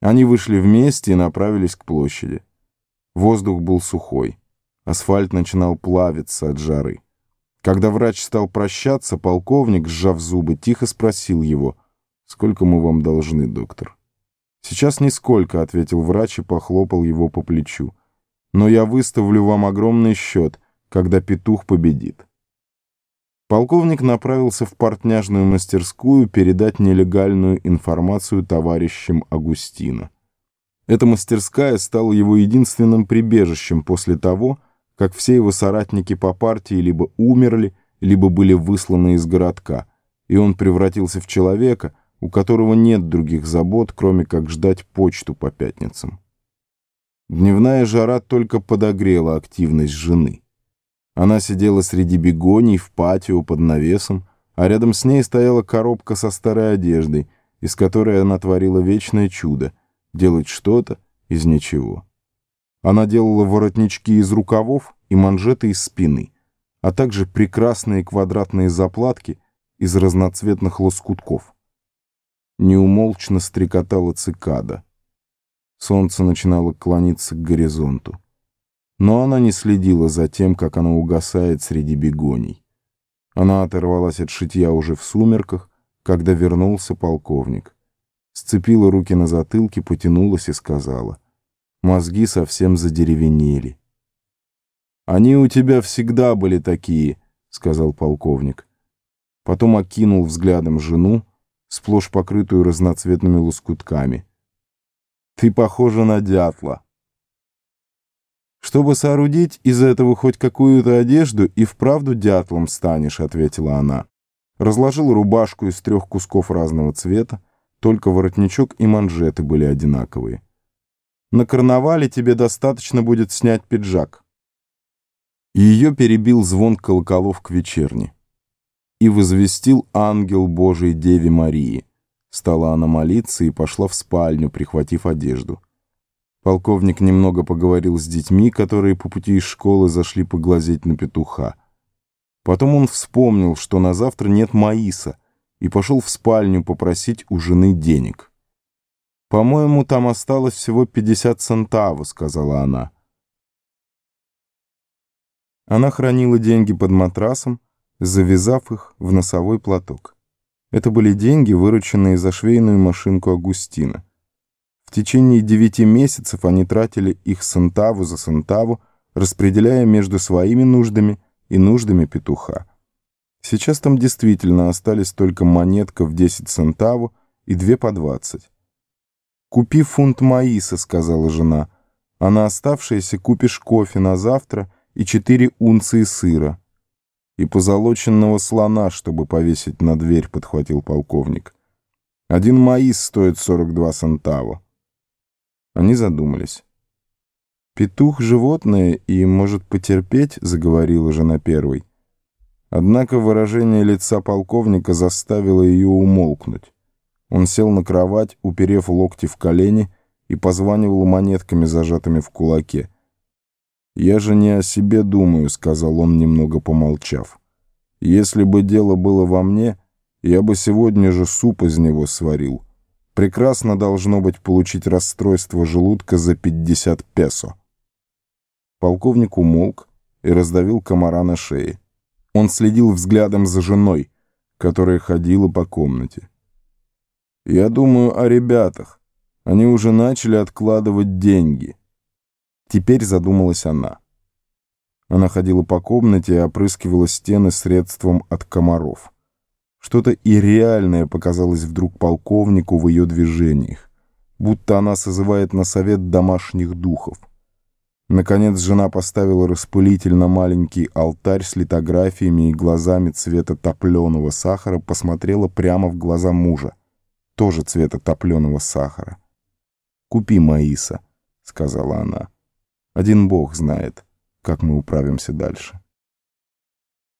Они вышли вместе и направились к площади. Воздух был сухой. Асфальт начинал плавиться от жары. Когда врач стал прощаться, полковник, сжав зубы, тихо спросил его, «Сколько мы вам должны, доктор?» «Сейчас нисколько», — ответил врач и похлопал его по плечу. «Но я выставлю вам огромный счет, когда петух победит». Полковник направился в портняжную мастерскую передать нелегальную информацию товарищам Агустина. Эта мастерская стала его единственным прибежищем после того, как все его соратники по партии либо умерли, либо были высланы из городка, и он превратился в человека, у которого нет других забот, кроме как ждать почту по пятницам. Дневная жара только подогрела активность жены. Она сидела среди бегоний в патио под навесом, а рядом с ней стояла коробка со старой одеждой, из которой она творила вечное чудо — делать что-то из ничего. Она делала воротнички из рукавов и манжеты из спины, а также прекрасные квадратные заплатки из разноцветных лоскутков. Неумолчно стрекотала цикада. Солнце начинало клониться к горизонту. Но она не следила за тем, как оно угасает среди бегоний. Она оторвалась от шитья уже в сумерках, когда вернулся полковник. Сцепила руки на затылке, потянулась и сказала. Мозги совсем задеревенели. «Они у тебя всегда были такие», — сказал полковник. Потом окинул взглядом жену, сплошь покрытую разноцветными лоскутками. «Ты похожа на дятла». «Чтобы соорудить из этого хоть какую-то одежду, и вправду дятлом станешь», — ответила она. Разложила рубашку из трех кусков разного цвета, только воротничок и манжеты были одинаковые. «На карнавале тебе достаточно будет снять пиджак». Ее перебил звон колоколов к вечерне. И возвестил ангел Божий Деве Марии. Стала она молиться и пошла в спальню, прихватив одежду. Полковник немного поговорил с детьми, которые по пути из школы зашли поглазеть на петуха. Потом он вспомнил, что на завтра нет Маиса, и пошел в спальню попросить у жены денег. «По-моему, там осталось всего 50 центавов», — сказала она. Она хранила деньги под матрасом, завязав их в носовой платок. Это были деньги, вырученные за швейную машинку Агустина. В течение девяти месяцев они тратили их сантаву за сантаву, распределяя между своими нуждами и нуждами петуха. Сейчас там действительно остались только монетка в 10 центаву и две по 20. «Купи фунт маиса», — сказала жена, — «а на оставшееся купишь кофе на завтра и четыре унции сыра». «И позолоченного слона, чтобы повесить на дверь», — подхватил полковник. «Один маис стоит 42 центава». Они задумались. «Петух — животное и может потерпеть», — заговорила жена первой. Однако выражение лица полковника заставило ее умолкнуть. Он сел на кровать, уперев локти в колени, и позванивал монетками, зажатыми в кулаке. «Я же не о себе думаю», — сказал он, немного помолчав. «Если бы дело было во мне, я бы сегодня же суп из него сварил». Прекрасно должно быть получить расстройство желудка за 50 песо. Полковник умолк и раздавил комара на шее. Он следил взглядом за женой, которая ходила по комнате. «Я думаю о ребятах. Они уже начали откладывать деньги». Теперь задумалась она. Она ходила по комнате и опрыскивала стены средством от комаров. Что-то ирреальное показалось вдруг полковнику в ее движениях, будто она созывает на совет домашних духов. Наконец жена поставила распылитель на маленький алтарь с литографиями и глазами цвета топленого сахара посмотрела прямо в глаза мужа, тоже цвета топленого сахара. «Купи Маиса», — сказала она. «Один бог знает, как мы управимся дальше».